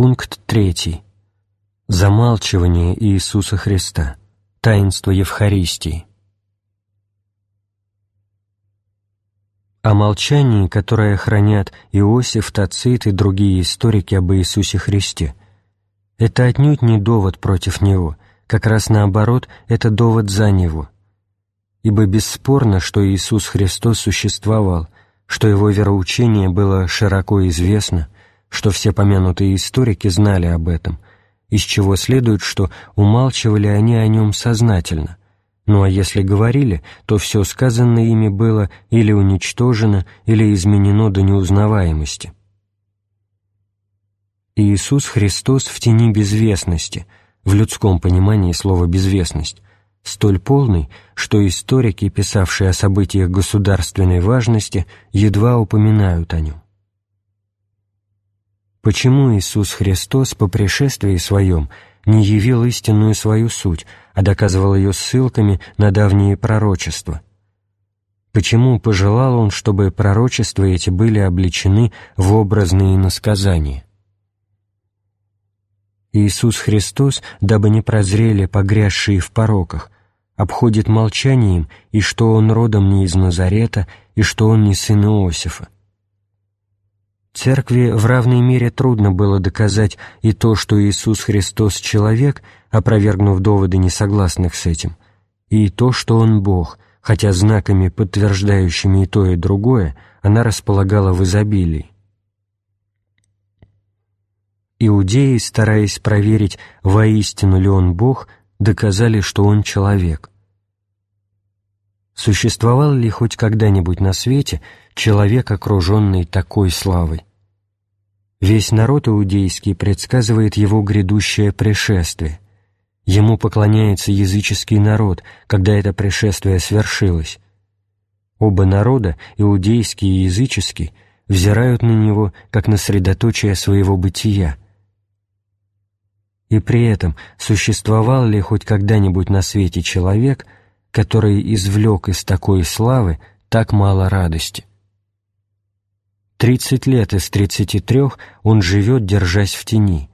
Пункт третий. Замалчивание Иисуса Христа. Таинство Евхаристии. О молчании, которое хранят Иосиф, Тацит и другие историки об Иисусе Христе, это отнюдь не довод против Него, как раз наоборот, это довод за Него. Ибо бесспорно, что Иисус Христос существовал, что Его вероучение было широко известно, что все помянутые историки знали об этом, из чего следует, что умалчивали они о Нем сознательно, ну а если говорили, то все сказанное ими было или уничтожено, или изменено до неузнаваемости. Иисус Христос в тени безвестности, в людском понимании слова «безвестность», столь полный, что историки, писавшие о событиях государственной важности, едва упоминают о нем. Почему Иисус Христос по пришествии Своем не явил истинную свою суть, а доказывал ее ссылками на давние пророчества. Почему пожелал он, чтобы пророчества эти были обличены в образные иносказания? Иисус Христос, дабы не прозрели погрязшие в пороках, обходит молчанием и что Он родом не из Назарета, и что Он не сын Иосифа. Церкви в равной мере трудно было доказать и то, что Иисус Христос — человек, опровергнув доводы несогласных с этим, и то, что Он Бог, хотя знаками, подтверждающими и то, и другое, она располагала в изобилии. Иудеи, стараясь проверить, воистину ли Он Бог, доказали, что Он человек. Существовал ли хоть когда-нибудь на свете человек, окруженный такой славой? Весь народ иудейский предсказывает его грядущее пришествие. Ему поклоняется языческий народ, когда это пришествие свершилось. Оба народа, иудейский и языческий, взирают на него, как на средоточие своего бытия. И при этом существовал ли хоть когда-нибудь на свете человек, который извлек из такой славы так мало радости? Тридцать лет из тридцати трех он живет, держась в тени.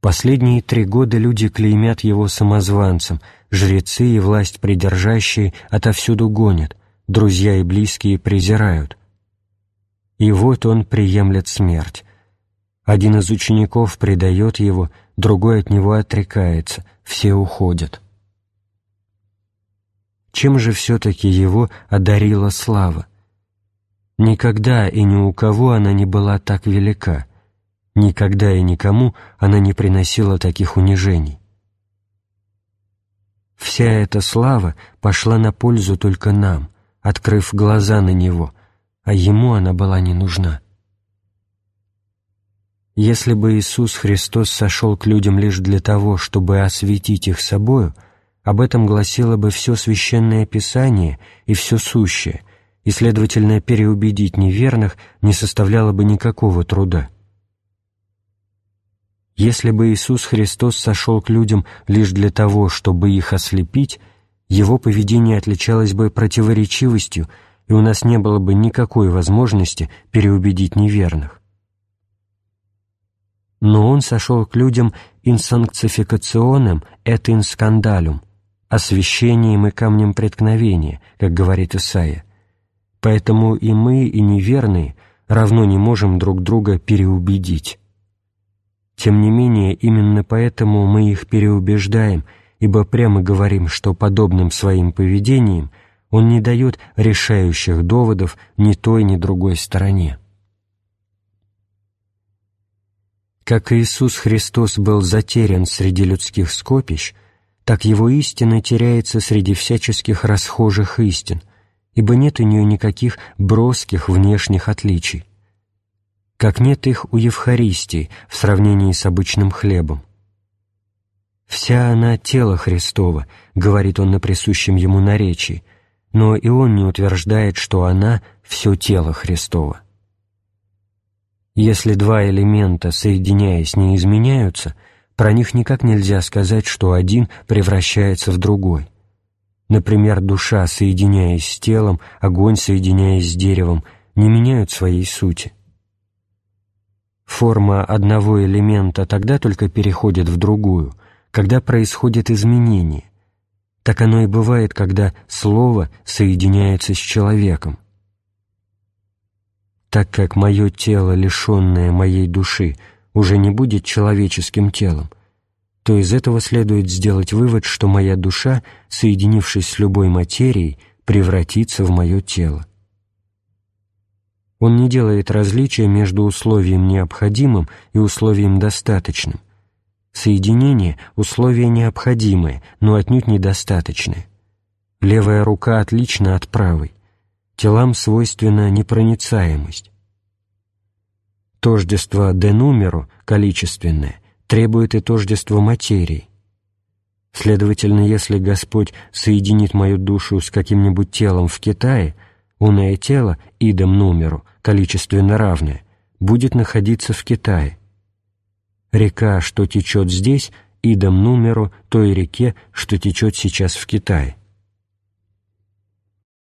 Последние три года люди клеймят его самозванцем, жрецы и власть придержащие отовсюду гонят, друзья и близкие презирают. И вот он приемлет смерть. Один из учеников предает его, другой от него отрекается, все уходят. Чем же все-таки его одарила слава? Никогда и ни у кого она не была так велика, никогда и никому она не приносила таких унижений. Вся эта слава пошла на пользу только нам, открыв глаза на Него, а Ему она была не нужна. Если бы Иисус Христос сошел к людям лишь для того, чтобы осветить их собою, об этом гласило бы все Священное Писание и все сущее, и, следовательно, переубедить неверных не составляло бы никакого труда. Если бы Иисус Христос сошел к людям лишь для того, чтобы их ослепить, его поведение отличалось бы противоречивостью, и у нас не было бы никакой возможности переубедить неверных. Но он сошел к людям инсанкцификационным et in скандалюм, освящением и камнем преткновения, как говорит Исаия, Поэтому и мы, и неверные равно не можем друг друга переубедить. Тем не менее, именно поэтому мы их переубеждаем, ибо прямо говорим, что подобным своим поведением он не дает решающих доводов ни той, ни другой стороне. Как Иисус Христос был затерян среди людских скопищ, так Его истина теряется среди всяческих расхожих истин, ибо нет у нее никаких броских внешних отличий, как нет их у Евхаристии в сравнении с обычным хлебом. «Вся она тело Христово», — говорит он на присущем ему наречии, но и он не утверждает, что она — все тело Христово. Если два элемента, соединяясь, не изменяются, про них никак нельзя сказать, что один превращается в другой — Например, душа, соединяясь с телом, огонь, соединяясь с деревом, не меняют своей сути. Форма одного элемента тогда только переходит в другую, когда происходит изменение. Так оно и бывает, когда слово соединяется с человеком. Так как мое тело, лишенное моей души, уже не будет человеческим телом, то из этого следует сделать вывод, что моя душа, соединившись с любой материей, превратится в мое тело. Он не делает различия между условием необходимым и условием достаточным. Соединение – условие необходимое, но отнюдь недостаточное. Левая рука отлична от правой. Телам свойственна непроницаемость. Тождество де нумеру, количественное, требует и тождества материи. Следовательно, если Господь соединит мою душу с каким-нибудь телом в Китае, уное тело, идом нумеру, количественно равное, будет находиться в Китае. Река, что течет здесь, идом нумеру той реке, что течет сейчас в Китае.